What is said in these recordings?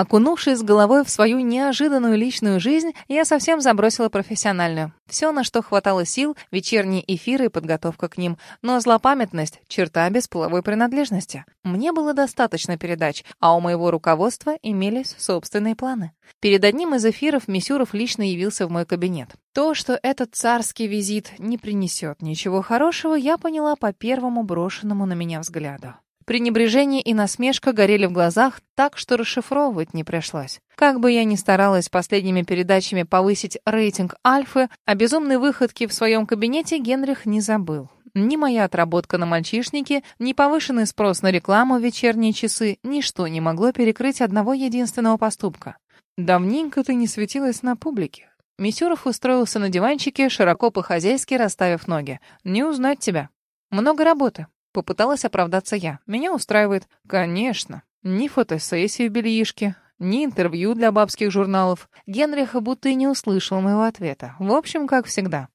Окунувшись головой в свою неожиданную личную жизнь, я совсем забросила профессиональную. Все, на что хватало сил, вечерние эфиры и подготовка к ним. Но злопамятность — черта без половой принадлежности. Мне было достаточно передач, а у моего руководства имелись собственные планы. Перед одним из эфиров Мисюров лично явился в мой кабинет. То, что этот царский визит не принесет ничего хорошего, я поняла по первому брошенному на меня взгляду. Пренебрежение и насмешка горели в глазах так, что расшифровывать не пришлось. Как бы я ни старалась последними передачами повысить рейтинг Альфы, о безумной выходке в своем кабинете Генрих не забыл. Ни моя отработка на мальчишнике, ни повышенный спрос на рекламу в вечерние часы, ничто не могло перекрыть одного единственного поступка. Давненько ты не светилась на публике. Мисюров устроился на диванчике, широко по-хозяйски расставив ноги. Не узнать тебя. Много работы. Попыталась оправдаться я. Меня устраивает. Конечно. Ни фотосессии в бельишке, ни интервью для бабских журналов. Генриха будто и не услышал моего ответа. В общем, как всегда.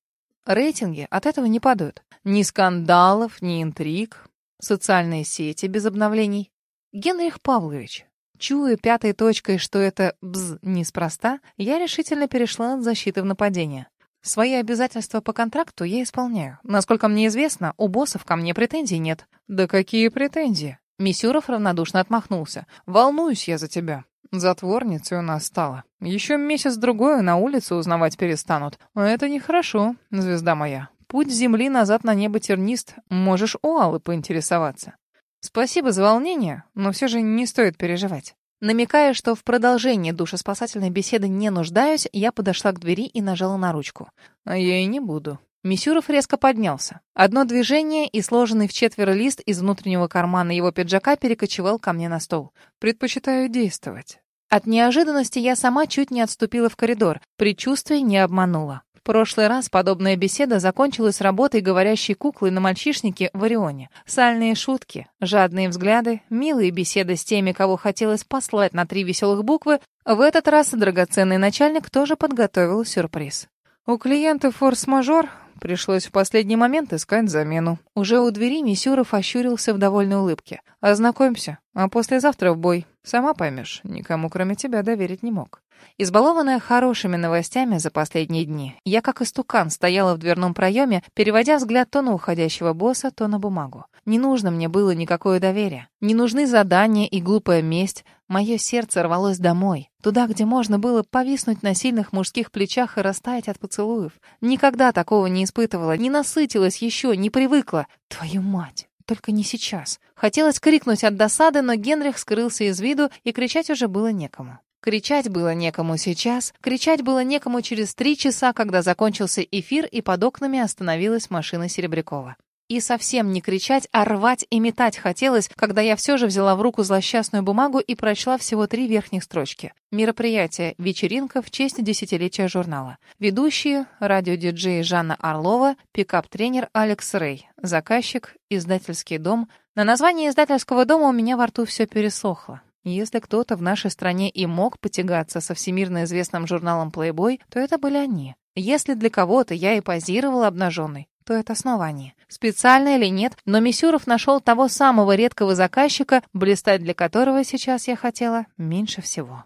Рейтинги от этого не падают. Ни скандалов, ни интриг. Социальные сети без обновлений. Генрих Павлович, чуя пятой точкой, что это бз неспроста, я решительно перешла от защиты в нападение. Свои обязательства по контракту я исполняю. Насколько мне известно, у боссов ко мне претензий нет. Да какие претензии? Мисюров равнодушно отмахнулся. Волнуюсь я за тебя. Затворницей у нас стала. Еще месяц-другой на улице узнавать перестанут. Это нехорошо, звезда моя. Путь земли назад на небо тернист. Можешь у Аллы поинтересоваться. Спасибо за волнение, но все же не стоит переживать. Намекая, что в продолжении душеспасательной беседы не нуждаюсь, я подошла к двери и нажала на ручку. А я и не буду. Мисюров резко поднялся. Одно движение, и сложенный в четверо лист из внутреннего кармана его пиджака перекочевал ко мне на стол. Предпочитаю действовать. От неожиданности я сама чуть не отступила в коридор. Предчувствие не обмануло прошлый раз подобная беседа закончилась работой говорящей куклы на мальчишнике в Орионе. Сальные шутки, жадные взгляды, милые беседы с теми, кого хотелось послать на три веселых буквы. В этот раз драгоценный начальник тоже подготовил сюрприз. У клиента форс-мажор пришлось в последний момент искать замену. Уже у двери Мисюров ощурился в довольной улыбке. «Ознакомься, а послезавтра в бой. Сама поймешь, никому кроме тебя доверить не мог». Избалованная хорошими новостями за последние дни, я как истукан стояла в дверном проеме, переводя взгляд то на уходящего босса, то на бумагу. Не нужно мне было никакое доверие. Не нужны задания и глупая месть. Мое сердце рвалось домой, туда, где можно было повиснуть на сильных мужских плечах и растаять от поцелуев. Никогда такого не испытывала, не насытилась еще, не привыкла. Твою мать! Только не сейчас. Хотелось крикнуть от досады, но Генрих скрылся из виду, и кричать уже было некому. Кричать было некому сейчас, кричать было некому через три часа, когда закончился эфир и под окнами остановилась машина Серебрякова. И совсем не кричать, а рвать и метать хотелось, когда я все же взяла в руку злосчастную бумагу и прочла всего три верхних строчки. Мероприятие «Вечеринка» в честь десятилетия журнала. Ведущие — радиодиджей Жанна Орлова, пикап-тренер Алекс Рэй, заказчик — издательский дом. На название издательского дома у меня во рту все пересохло. Если кто-то в нашей стране и мог потягаться со всемирно известным журналом Playboy, то это были они. Если для кого-то я и позировала обнаженной, то это снова они. Специально или нет, но Мисюров нашел того самого редкого заказчика, блистать для которого сейчас я хотела меньше всего.